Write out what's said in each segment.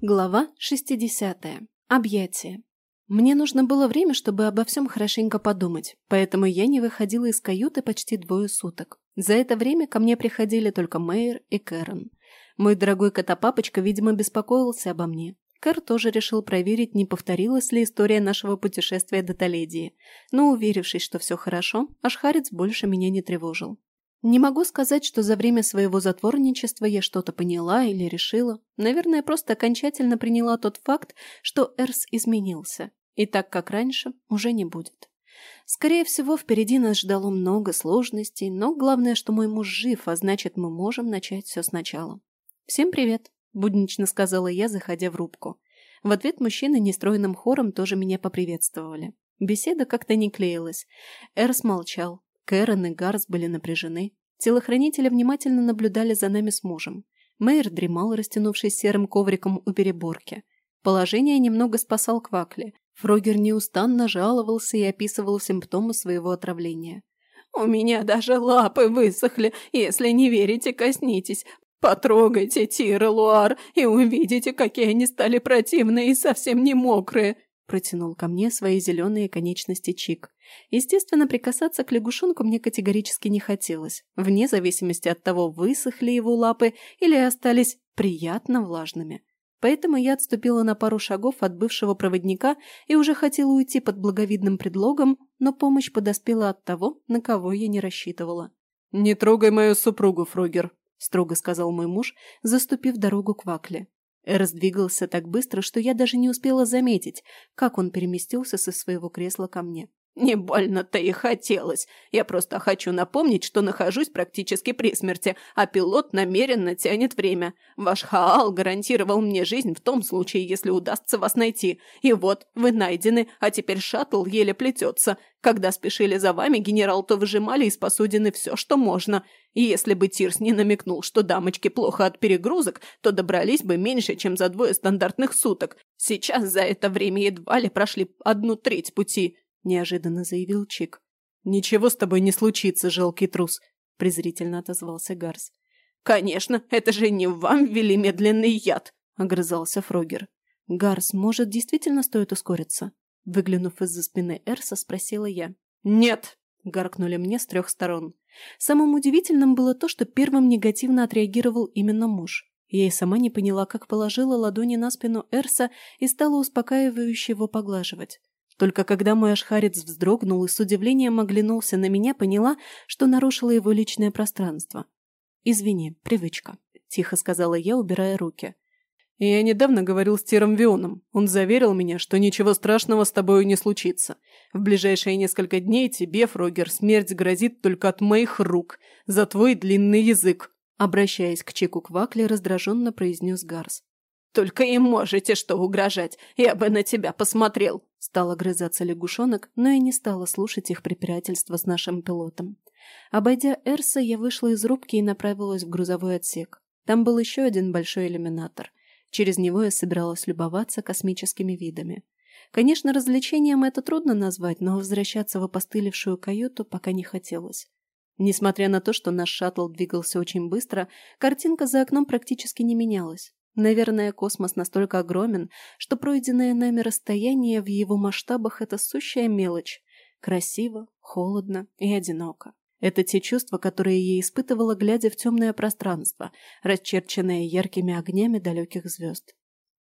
Глава 60. Объятие. Мне нужно было время, чтобы обо всем хорошенько подумать, поэтому я не выходила из каюты почти двое суток. За это время ко мне приходили только Мэйр и Кэрон. Мой дорогой котопапочка, видимо, беспокоился обо мне. Кэр тоже решил проверить, не повторилась ли история нашего путешествия до Толедии, но, уверившись, что все хорошо, Ашхарец больше меня не тревожил. Не могу сказать, что за время своего затворничества я что-то поняла или решила. Наверное, просто окончательно приняла тот факт, что Эрс изменился. И так, как раньше, уже не будет. Скорее всего, впереди нас ждало много сложностей, но главное, что мой муж жив, а значит, мы можем начать все сначала. «Всем привет», – буднично сказала я, заходя в рубку. В ответ мужчины нестроенным хором тоже меня поприветствовали. Беседа как-то не клеилась. Эрс молчал, Кэрон и Гарс были напряжены. Телохранители внимательно наблюдали за нами с мужем. Мэйр дремал, растянувшись серым ковриком у переборки. Положение немного спасал Квакли. Фрогер неустанно жаловался и описывал симптомы своего отравления. «У меня даже лапы высохли. Если не верите, коснитесь. Потрогайте Тира Луар и увидите, какие они стали противные и совсем не мокрые. Протянул ко мне свои зеленые конечности Чик. Естественно, прикасаться к лягушонку мне категорически не хотелось, вне зависимости от того, высохли его лапы или остались приятно влажными. Поэтому я отступила на пару шагов от бывшего проводника и уже хотела уйти под благовидным предлогом, но помощь подоспела от того, на кого я не рассчитывала. «Не трогай мою супругу, Фрогер», — строго сказал мой муж, заступив дорогу к Вакле. Раздвигался так быстро, что я даже не успела заметить, как он переместился со своего кресла ко мне. «Не больно-то и хотелось. Я просто хочу напомнить, что нахожусь практически при смерти, а пилот намеренно тянет время. Ваш Хаал гарантировал мне жизнь в том случае, если удастся вас найти. И вот, вы найдены, а теперь шаттл еле плетется. Когда спешили за вами, генерал, то выжимали из посудины все, что можно. И если бы Тирс не намекнул, что дамочки плохо от перегрузок, то добрались бы меньше, чем за двое стандартных суток. Сейчас за это время едва ли прошли одну треть пути» неожиданно заявил Чик. «Ничего с тобой не случится, жалкий трус», – презрительно отозвался Гарс. «Конечно, это же не вам ввели медленный яд», – огрызался Фрогер. «Гарс, может, действительно стоит ускориться?» Выглянув из-за спины Эрса, спросила я. «Нет!» – гаркнули мне с трех сторон. Самым удивительным было то, что первым негативно отреагировал именно муж. Я и сама не поняла, как положила ладони на спину Эрса и стала успокаивающе его поглаживать. Только когда мой ашхарец вздрогнул и с удивлением оглянулся на меня, поняла, что нарушила его личное пространство. «Извини, привычка», – тихо сказала я, убирая руки. «Я недавно говорил с Тиром Вионом. Он заверил меня, что ничего страшного с тобой не случится. В ближайшие несколько дней тебе, Фрогер, смерть грозит только от моих рук, за твой длинный язык», обращаясь к Чеку Квакли, раздраженно произнес Гарс. «Только и можете что угрожать. Я бы на тебя посмотрел!» Стал огрызаться лягушонок, но и не стала слушать их препирательства с нашим пилотом. Обойдя Эрса, я вышла из рубки и направилась в грузовой отсек. Там был еще один большой иллюминатор. Через него я собиралась любоваться космическими видами. Конечно, развлечением это трудно назвать, но возвращаться в опостылевшую каюту пока не хотелось. Несмотря на то, что наш шаттл двигался очень быстро, картинка за окном практически не менялась. Наверное, космос настолько огромен, что пройденное нами расстояние в его масштабах – это сущая мелочь. Красиво, холодно и одиноко. Это те чувства, которые я испытывала, глядя в темное пространство, расчерченное яркими огнями далеких звезд.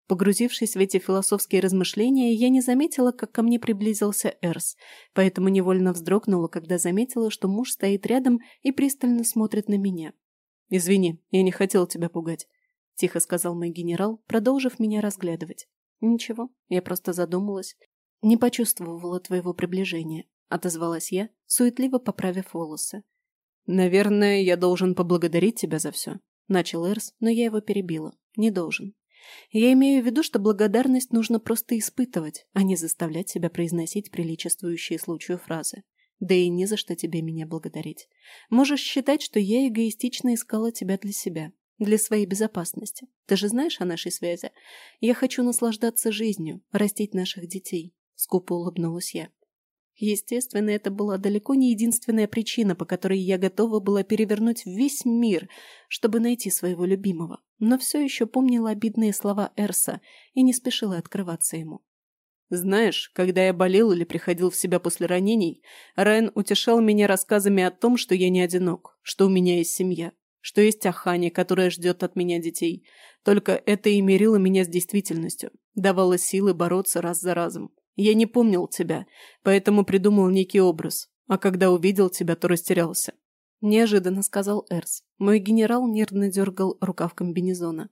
Погрузившись в эти философские размышления, я не заметила, как ко мне приблизился Эрс, поэтому невольно вздрогнула, когда заметила, что муж стоит рядом и пристально смотрит на меня. «Извини, я не хотел тебя пугать», — тихо сказал мой генерал, продолжив меня разглядывать. «Ничего, я просто задумалась. Не почувствовала твоего приближения», — отозвалась я, суетливо поправив волосы. «Наверное, я должен поблагодарить тебя за все», — начал Эрс, но я его перебила. «Не должен. Я имею в виду, что благодарность нужно просто испытывать, а не заставлять себя произносить приличествующие случаю фразы. Да и не за что тебе меня благодарить. Можешь считать, что я эгоистично искала тебя для себя, для своей безопасности. Ты же знаешь о нашей связи? Я хочу наслаждаться жизнью, растить наших детей. Скупо улыбнулась я. Естественно, это была далеко не единственная причина, по которой я готова была перевернуть весь мир, чтобы найти своего любимого, но все еще помнила обидные слова Эрса и не спешила открываться ему. Знаешь, когда я болел или приходил в себя после ранений, Райан утешал меня рассказами о том, что я не одинок, что у меня есть семья, что есть Ахани, которая ждет от меня детей. Только это и мерило меня с действительностью, давало силы бороться раз за разом. Я не помнил тебя, поэтому придумал некий образ, а когда увидел тебя, то растерялся. Неожиданно сказал Эрс. Мой генерал нервно дергал рукав комбинезона.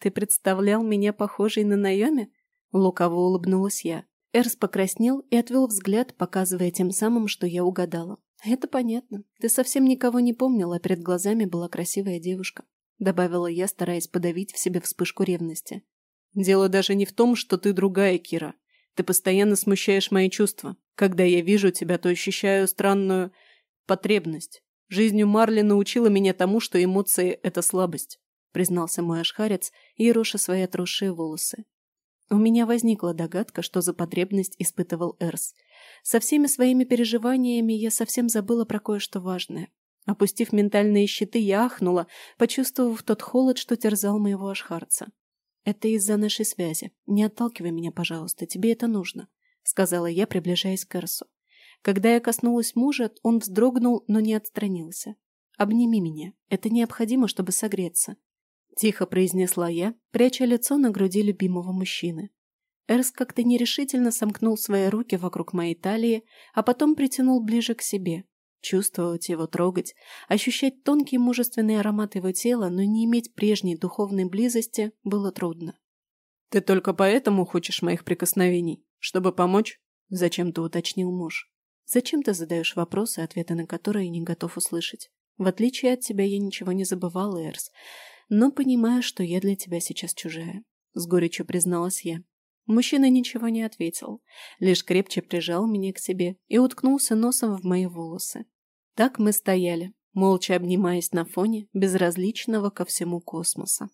«Ты представлял меня похожей на Найоми?» Лукаво улыбнулась я. Эрс покраснел и отвел взгляд, показывая тем самым, что я угадала. «Это понятно. Ты совсем никого не помнил, а перед глазами была красивая девушка», добавила я, стараясь подавить в себе вспышку ревности. «Дело даже не в том, что ты другая, Кира. Ты постоянно смущаешь мои чувства. Когда я вижу тебя, то ощущаю странную потребность. Жизнью Марли научила меня тому, что эмоции – это слабость», признался мой ашхарец, ероша свои отросшие волосы. У меня возникла догадка, что за потребность испытывал Эрс. Со всеми своими переживаниями я совсем забыла про кое-что важное. Опустив ментальные щиты, я ахнула, почувствовав тот холод, что терзал моего ашхарца. «Это из-за нашей связи. Не отталкивай меня, пожалуйста, тебе это нужно», — сказала я, приближаясь к Эрсу. Когда я коснулась мужа, он вздрогнул, но не отстранился. «Обними меня. Это необходимо, чтобы согреться», — тихо произнесла я, пряча лицо на груди любимого мужчины. Эрс как-то нерешительно сомкнул свои руки вокруг моей талии, а потом притянул ближе к себе, Чувствовать его, трогать, ощущать тонкий мужественный аромат его тела, но не иметь прежней духовной близости было трудно. «Ты только поэтому хочешь моих прикосновений? Чтобы помочь?» – зачем-то уточнил муж. «Зачем ты задаешь вопросы, ответы на которые не готов услышать? В отличие от тебя я ничего не забывала, Эрс, но понимаю, что я для тебя сейчас чужая», – с горечью призналась я. Мужчина ничего не ответил, лишь крепче прижал меня к себе и уткнулся носом в мои волосы. Так мы стояли, молча обнимаясь на фоне безразличного ко всему космоса.